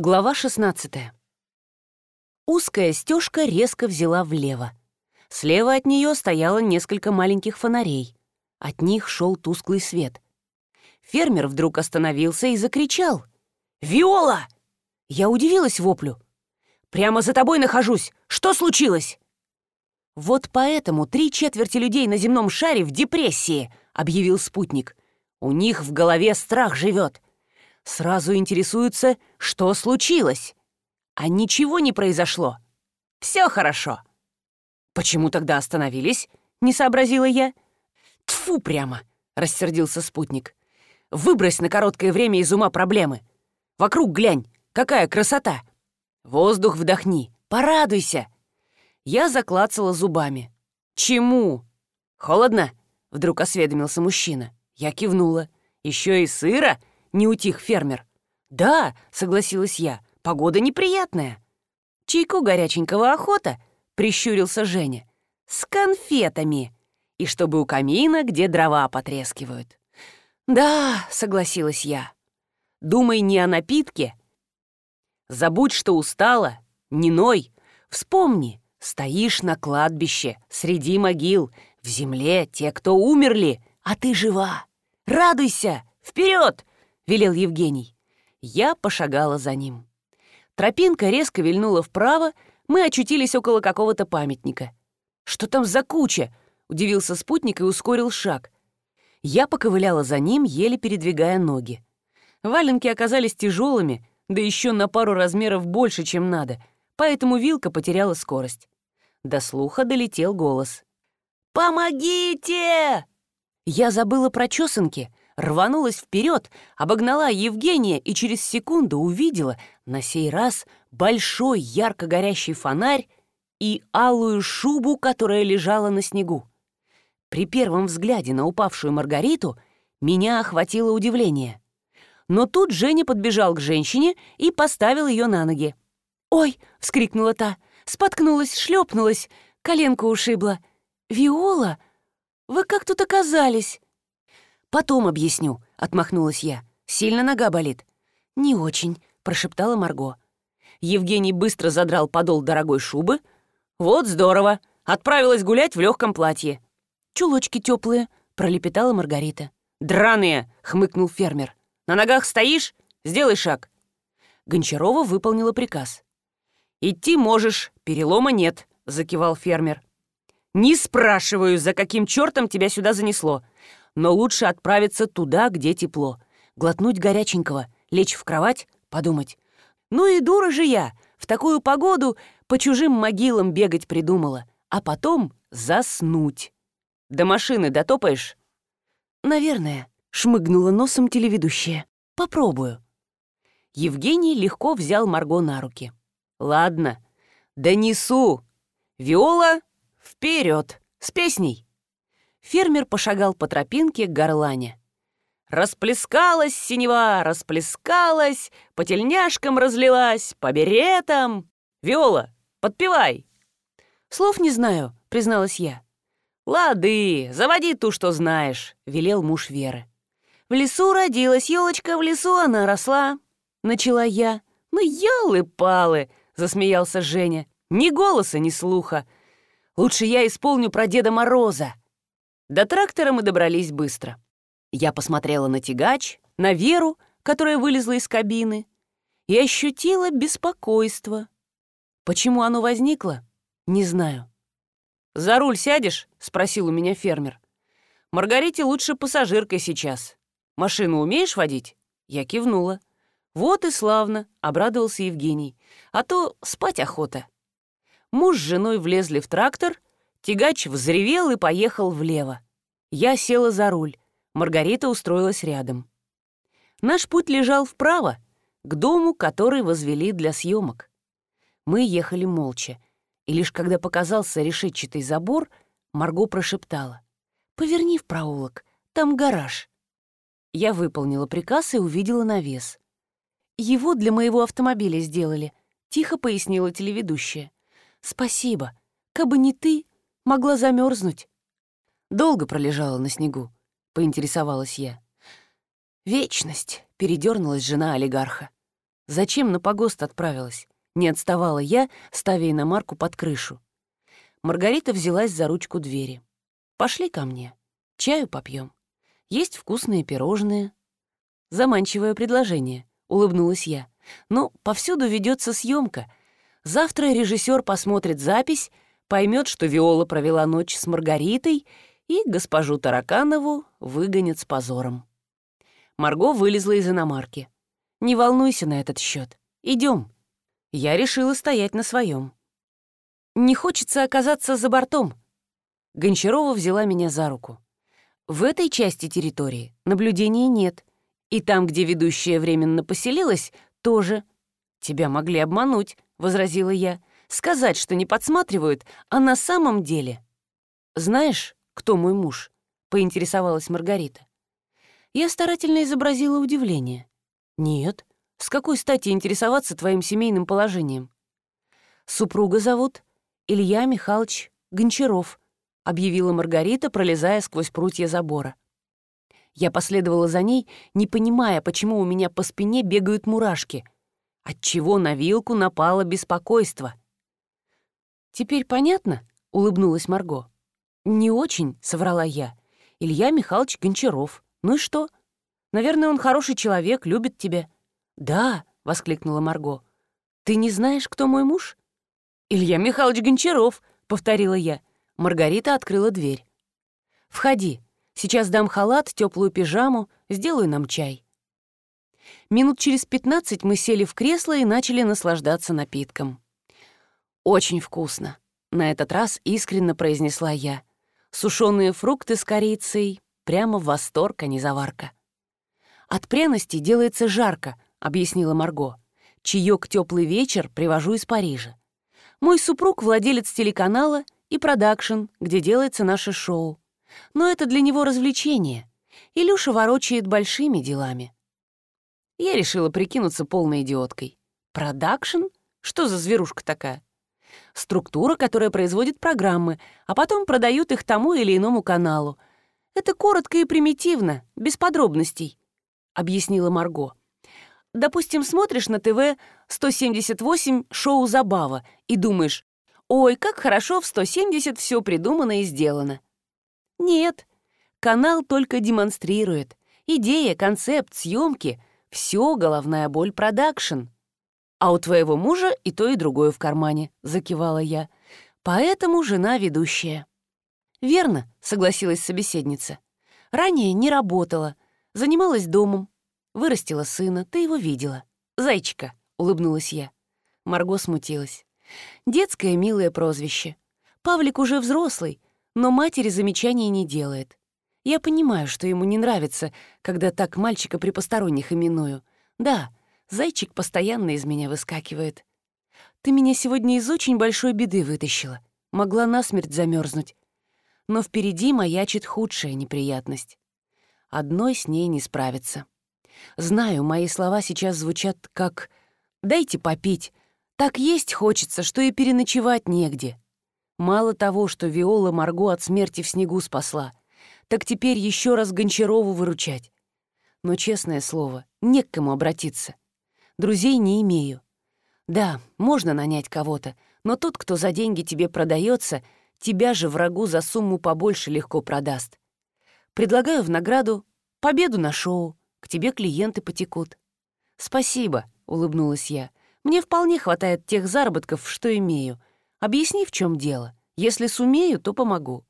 Глава 16. Узкая стежка резко взяла влево. Слева от нее стояло несколько маленьких фонарей. От них шел тусклый свет. Фермер вдруг остановился и закричал. «Виола!» Я удивилась воплю. «Прямо за тобой нахожусь! Что случилось?» «Вот поэтому три четверти людей на земном шаре в депрессии», — объявил спутник. «У них в голове страх живет сразу интересуются, что случилось. А ничего не произошло. Все хорошо. Почему тогда остановились? Не сообразила я. Тфу прямо, рассердился спутник. Выбрось на короткое время из ума проблемы. Вокруг глянь, какая красота. Воздух вдохни, порадуйся. Я заклацала зубами. Чему? Холодно? Вдруг осведомился мужчина. Я кивнула. Еще и сыро? не утих фермер. «Да», — согласилась я, — «погода неприятная». «Чайку горяченького охота», — прищурился Женя. «С конфетами!» И чтобы у камина, где дрова потрескивают. «Да», — согласилась я. «Думай не о напитке. Забудь, что устала, не ной. Вспомни, стоишь на кладбище, среди могил, в земле те, кто умерли, а ты жива. Радуйся, вперед! — велел Евгений. Я пошагала за ним. Тропинка резко вильнула вправо, мы очутились около какого-то памятника. «Что там за куча?» — удивился спутник и ускорил шаг. Я поковыляла за ним, еле передвигая ноги. Валенки оказались тяжелыми, да еще на пару размеров больше, чем надо, поэтому вилка потеряла скорость. До слуха долетел голос. «Помогите!» Я забыла про чесанки — рванулась вперед, обогнала Евгения и через секунду увидела, на сей раз, большой ярко горящий фонарь и алую шубу, которая лежала на снегу. При первом взгляде на упавшую Маргариту меня охватило удивление. Но тут Женя подбежал к женщине и поставил ее на ноги. «Ой!» — вскрикнула та. Споткнулась, шлепнулась, коленку ушибла. «Виола, вы как тут оказались?» Потом объясню», — отмахнулась я. «Сильно нога болит?» «Не очень», — прошептала Марго. Евгений быстро задрал подол дорогой шубы. «Вот здорово! Отправилась гулять в легком платье». «Чулочки теплые», — пролепетала Маргарита. «Драные!» — хмыкнул фермер. «На ногах стоишь? Сделай шаг». Гончарова выполнила приказ. «Идти можешь, перелома нет», — закивал фермер. Не спрашиваю, за каким чертом тебя сюда занесло. Но лучше отправиться туда, где тепло. Глотнуть горяченького, лечь в кровать, подумать. Ну и дура же я, в такую погоду по чужим могилам бегать придумала. А потом заснуть. До машины дотопаешь? Наверное, шмыгнула носом телеведущая. Попробую. Евгений легко взял Марго на руки. «Ладно, донесу. Виола, Вперед! С песней!» Фермер пошагал по тропинке к горлане. Расплескалась синева, расплескалась, по тельняшкам разлилась, по беретам. «Виола, подпевай!» «Слов не знаю», — призналась я. «Лады, заводи ту, что знаешь», — велел муж Веры. «В лесу родилась елочка, в лесу она росла», — начала я. «Ну, елы-палы!» — засмеялся Женя. «Ни голоса, ни слуха. Лучше я исполню про Деда Мороза». До трактора мы добрались быстро. Я посмотрела на тягач, на Веру, которая вылезла из кабины, и ощутила беспокойство. Почему оно возникло, не знаю. «За руль сядешь?» — спросил у меня фермер. «Маргарите лучше пассажиркой сейчас. Машину умеешь водить?» Я кивнула. «Вот и славно!» — обрадовался Евгений. «А то спать охота!» Муж с женой влезли в трактор, тягач взревел и поехал влево. Я села за руль, Маргарита устроилась рядом. Наш путь лежал вправо, к дому, который возвели для съемок. Мы ехали молча, и лишь когда показался решетчатый забор, Марго прошептала. «Поверни в проулок, там гараж». Я выполнила приказ и увидела навес. «Его для моего автомобиля сделали», — тихо пояснила телеведущая. Спасибо. Кабы не ты, могла замерзнуть. Долго пролежала на снегу, поинтересовалась я. Вечность, передернулась жена олигарха. Зачем на погост отправилась? Не отставала я, ставя иномарку под крышу. Маргарита взялась за ручку двери. «Пошли ко мне. Чаю попьем. Есть вкусные пирожные». Заманчивое предложение, улыбнулась я. «Но повсюду ведется съемка, Завтра режиссер посмотрит запись, поймет, что Виола провела ночь с Маргаритой и госпожу Тараканову выгонят с позором. Марго вылезла из иномарки. «Не волнуйся на этот счет. Идем». Я решила стоять на своем. «Не хочется оказаться за бортом». Гончарова взяла меня за руку. «В этой части территории наблюдений нет. И там, где ведущая временно поселилась, тоже. «Тебя могли обмануть», — возразила я. «Сказать, что не подсматривают, а на самом деле». «Знаешь, кто мой муж?» — поинтересовалась Маргарита. Я старательно изобразила удивление. «Нет. С какой стати интересоваться твоим семейным положением?» «Супруга зовут Илья Михайлович Гончаров», — объявила Маргарита, пролезая сквозь прутья забора. Я последовала за ней, не понимая, почему у меня по спине бегают мурашки — отчего на вилку напало беспокойство. «Теперь понятно?» — улыбнулась Марго. «Не очень», — соврала я. «Илья Михайлович Гончаров. Ну и что? Наверное, он хороший человек, любит тебя». «Да», — воскликнула Марго. «Ты не знаешь, кто мой муж?» «Илья Михайлович Гончаров», — повторила я. Маргарита открыла дверь. «Входи. Сейчас дам халат, теплую пижаму, сделаю нам чай». Минут через 15 мы сели в кресло и начали наслаждаться напитком. «Очень вкусно», — на этот раз искренне произнесла я. «Сушеные фрукты с корицей. Прямо восторг, а не заварка». «От пряности делается жарко», — объяснила Марго. «Чаёк теплый вечер привожу из Парижа. Мой супруг — владелец телеканала и продакшн, где делается наше шоу. Но это для него развлечение. Илюша ворочает большими делами». Я решила прикинуться полной идиоткой. Продакшн? Что за зверушка такая? Структура, которая производит программы, а потом продают их тому или иному каналу. Это коротко и примитивно, без подробностей, — объяснила Марго. Допустим, смотришь на ТВ 178 шоу «Забава» и думаешь, «Ой, как хорошо в 170 все придумано и сделано». Нет, канал только демонстрирует. Идея, концепт, съемки — все, головная боль продакшн. А у твоего мужа и то, и другое в кармане, закивала я. Поэтому жена ведущая. Верно, согласилась собеседница. Ранее не работала, занималась домом. Вырастила сына, ты его видела. Зайчика, улыбнулась я. Марго смутилась. Детское милое прозвище. Павлик уже взрослый, но матери замечаний не делает. Я понимаю, что ему не нравится, когда так мальчика при посторонних именую. Да, зайчик постоянно из меня выскакивает. Ты меня сегодня из очень большой беды вытащила. Могла насмерть замерзнуть. Но впереди маячит худшая неприятность. Одной с ней не справиться. Знаю, мои слова сейчас звучат как «дайте попить», так есть хочется, что и переночевать негде. Мало того, что Виола Марго от смерти в снегу спасла, так теперь еще раз Гончарову выручать. Но, честное слово, не к кому обратиться. Друзей не имею. Да, можно нанять кого-то, но тот, кто за деньги тебе продается, тебя же врагу за сумму побольше легко продаст. Предлагаю в награду победу на шоу. К тебе клиенты потекут. «Спасибо», — улыбнулась я. «Мне вполне хватает тех заработков, что имею. Объясни, в чем дело. Если сумею, то помогу».